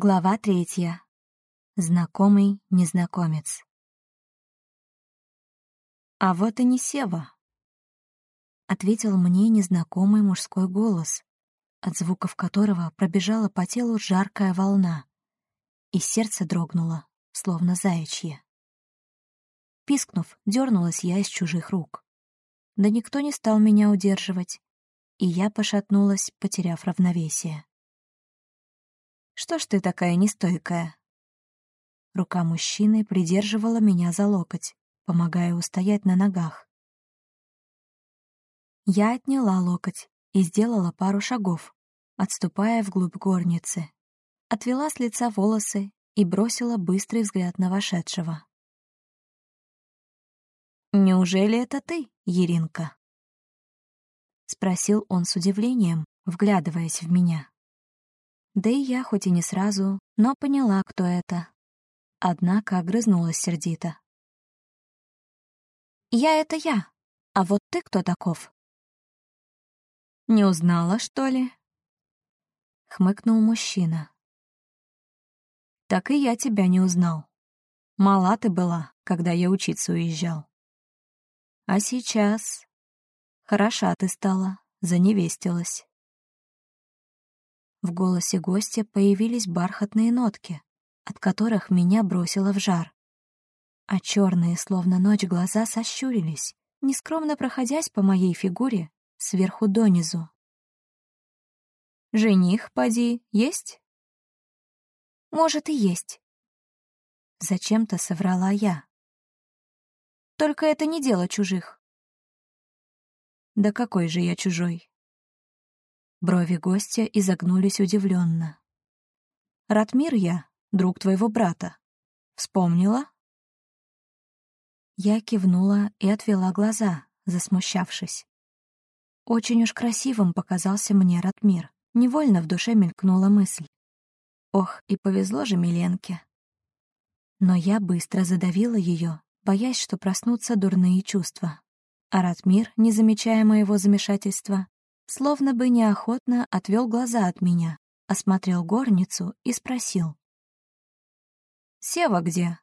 Глава третья. Знакомый незнакомец. «А вот и не Сева», — ответил мне незнакомый мужской голос, от звуков которого пробежала по телу жаркая волна, и сердце дрогнуло, словно заячье. Пискнув, дернулась я из чужих рук. Да никто не стал меня удерживать, и я пошатнулась, потеряв равновесие. Что ж ты такая нестойкая?» Рука мужчины придерживала меня за локоть, помогая устоять на ногах. Я отняла локоть и сделала пару шагов, отступая вглубь горницы. Отвела с лица волосы и бросила быстрый взгляд на вошедшего. «Неужели это ты, Еринка?» — спросил он с удивлением, вглядываясь в меня. Да и я, хоть и не сразу, но поняла, кто это. Однако огрызнулась сердито. «Я — это я, а вот ты кто таков?» «Не узнала, что ли?» — хмыкнул мужчина. «Так и я тебя не узнал. Мала ты была, когда я учиться уезжал. А сейчас хороша ты стала, заневестилась. В голосе гостя появились бархатные нотки, от которых меня бросило в жар. А черные, словно ночь, глаза сощурились, нескромно проходясь по моей фигуре сверху донизу. «Жених, поди, есть?» «Может, и есть». Зачем-то соврала я. «Только это не дело чужих». «Да какой же я чужой?» Брови гостя изогнулись удивленно. «Ратмир я, друг твоего брата. Вспомнила?» Я кивнула и отвела глаза, засмущавшись. Очень уж красивым показался мне Ратмир. Невольно в душе мелькнула мысль. Ох, и повезло же Миленке. Но я быстро задавила ее, боясь, что проснутся дурные чувства. А Ратмир, не замечая моего замешательства, словно бы неохотно отвел глаза от меня, осмотрел горницу и спросил. «Сева где?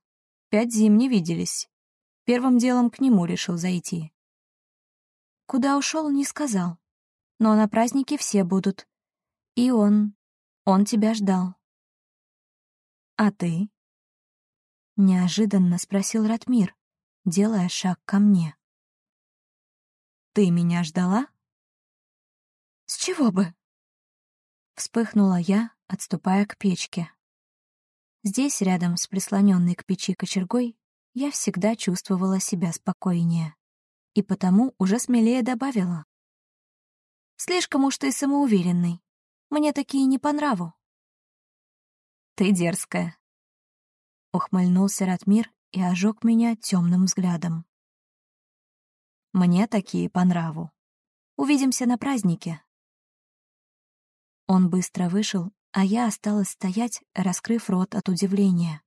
Пять зим не виделись. Первым делом к нему решил зайти». Куда ушел, не сказал. Но на празднике все будут. И он... он тебя ждал. «А ты?» Неожиданно спросил Ратмир, делая шаг ко мне. «Ты меня ждала?» С чего бы? Вспыхнула я, отступая к печке. Здесь, рядом с прислоненной к печи кочергой, я всегда чувствовала себя спокойнее. И потому уже смелее добавила. «Слишком уж ты самоуверенный. Мне такие не по нраву». «Ты дерзкая», — ухмыльнулся Ратмир и ожег меня темным взглядом. «Мне такие по нраву. Увидимся на празднике, он быстро вышел, а я осталась стоять, раскрыв рот от удивления.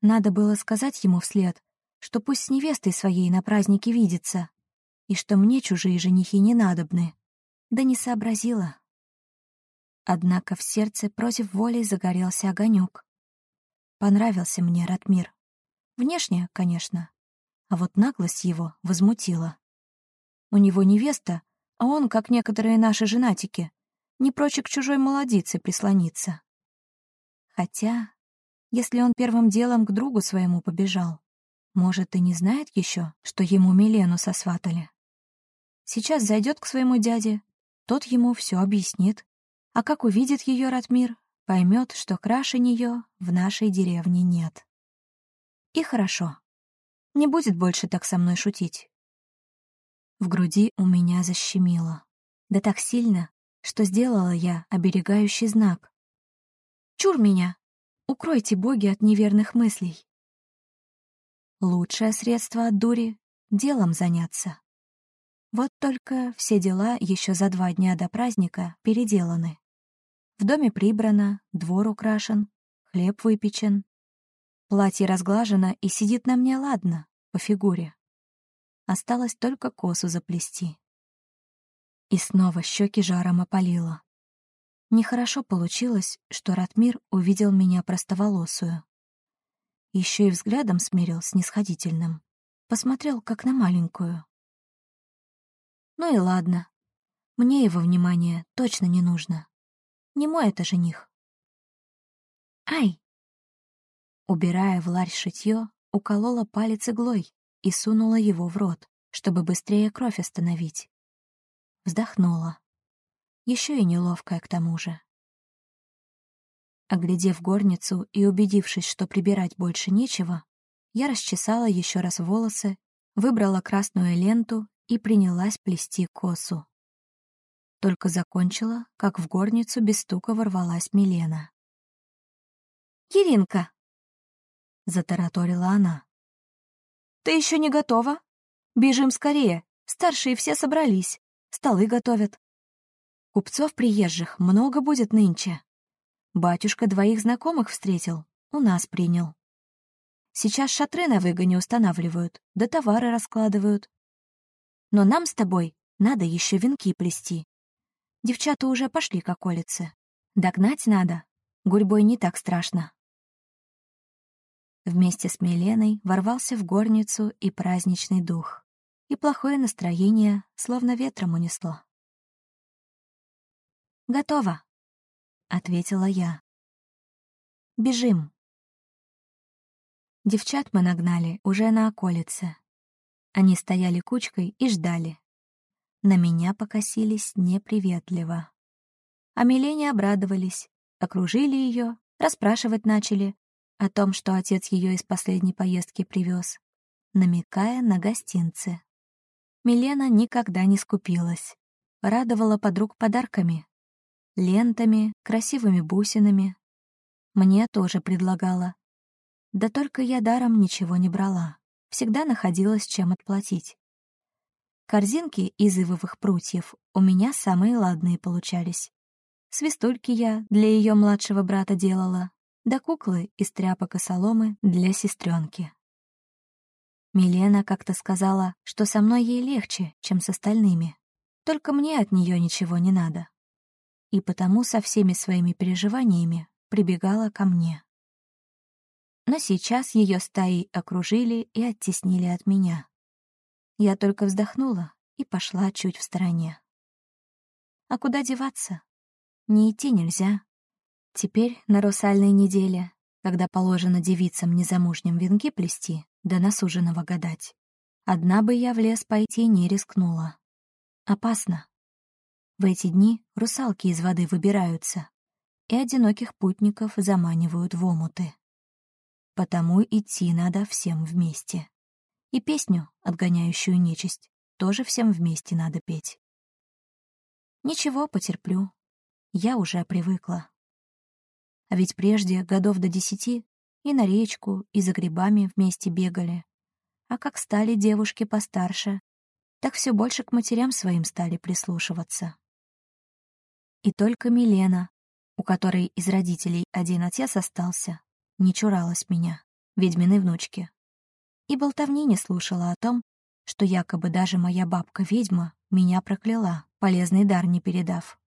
Надо было сказать ему вслед, что пусть с невестой своей на празднике видится, и что мне чужие женихи не надобны. Да не сообразила. Однако в сердце против воли загорелся огонек. Понравился мне Ратмир. Внешне, конечно, а вот наглость его возмутила. У него невеста, а он, как некоторые наши женатики, не прочь к чужой молодице прислониться. Хотя, если он первым делом к другу своему побежал, может, и не знает еще, что ему Милену сосватали. Сейчас зайдет к своему дяде, тот ему все объяснит, а как увидит ее Ратмир, поймет, что краше нее в нашей деревне нет. И хорошо. Не будет больше так со мной шутить. В груди у меня защемило. Да так сильно, что сделала я оберегающий знак. «Чур меня! Укройте боги от неверных мыслей!» Лучшее средство от дури — делом заняться. Вот только все дела еще за два дня до праздника переделаны. В доме прибрано, двор украшен, хлеб выпечен. Платье разглажено и сидит на мне ладно, по фигуре. Осталось только косу заплести. И снова щеки жаром опалило. Нехорошо получилось, что Ратмир увидел меня простоволосую. Еще и взглядом смерил снисходительным. Посмотрел, как на маленькую. Ну и ладно. Мне его внимание точно не нужно. Не мой это жених. Ай! Убирая в ларь шитье, уколола палец иглой и сунула его в рот, чтобы быстрее кровь остановить. Вздохнула еще и неловкая к тому же. Оглядев горницу и убедившись, что прибирать больше нечего, я расчесала еще раз волосы, выбрала красную ленту и принялась плести косу. Только закончила, как в горницу без стука ворвалась Милена. «Киринка!» — затараторила она. «Ты еще не готова? Бежим скорее, старшие все собрались, столы готовят». Купцов приезжих много будет нынче. Батюшка двоих знакомых встретил, у нас принял. Сейчас шатры на выгоне устанавливают, да товары раскладывают. Но нам с тобой надо еще венки плести. Девчата уже пошли к околице. Догнать надо, гурьбой не так страшно. Вместе с Миленой ворвался в горницу и праздничный дух. И плохое настроение словно ветром унесло. «Готово», — ответила я. «Бежим». Девчат мы нагнали уже на околице. Они стояли кучкой и ждали. На меня покосились неприветливо. А Милене обрадовались, окружили ее, расспрашивать начали о том, что отец ее из последней поездки привез, намекая на гостинцы. Милена никогда не скупилась, радовала подруг подарками, лентами, красивыми бусинами. Мне тоже предлагала. Да только я даром ничего не брала. Всегда находилось чем отплатить. Корзинки из ивовых прутьев у меня самые ладные получались. Свистульки я для ее младшего брата делала, да куклы из тряпок и соломы для сестренки. Милена как-то сказала, что со мной ей легче, чем с остальными. Только мне от нее ничего не надо и потому со всеми своими переживаниями прибегала ко мне. Но сейчас ее стаи окружили и оттеснили от меня. Я только вздохнула и пошла чуть в стороне. А куда деваться? Не идти нельзя. Теперь, на русальной неделе, когда положено девицам незамужним венки плести, да насуженного гадать, одна бы я в лес пойти не рискнула. Опасно. В эти дни русалки из воды выбираются, и одиноких путников заманивают в омуты. Потому идти надо всем вместе. И песню, отгоняющую нечисть, тоже всем вместе надо петь. Ничего, потерплю. Я уже привыкла. А ведь прежде, годов до десяти, и на речку, и за грибами вместе бегали. А как стали девушки постарше, так все больше к матерям своим стали прислушиваться. И только Милена, у которой из родителей один отец остался, не чуралась меня, ведьмины внучки. И болтовни не слушала о том, что якобы даже моя бабка-ведьма меня прокляла, полезный дар не передав.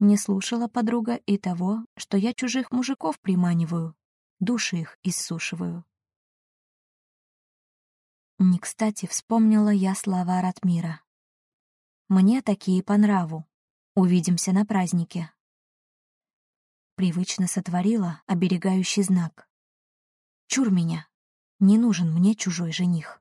Не слушала подруга и того, что я чужих мужиков приманиваю, души их иссушиваю. Не кстати вспомнила я слова Ратмира. Мне такие по нраву, Увидимся на празднике. Привычно сотворила оберегающий знак. Чур меня. Не нужен мне чужой жених.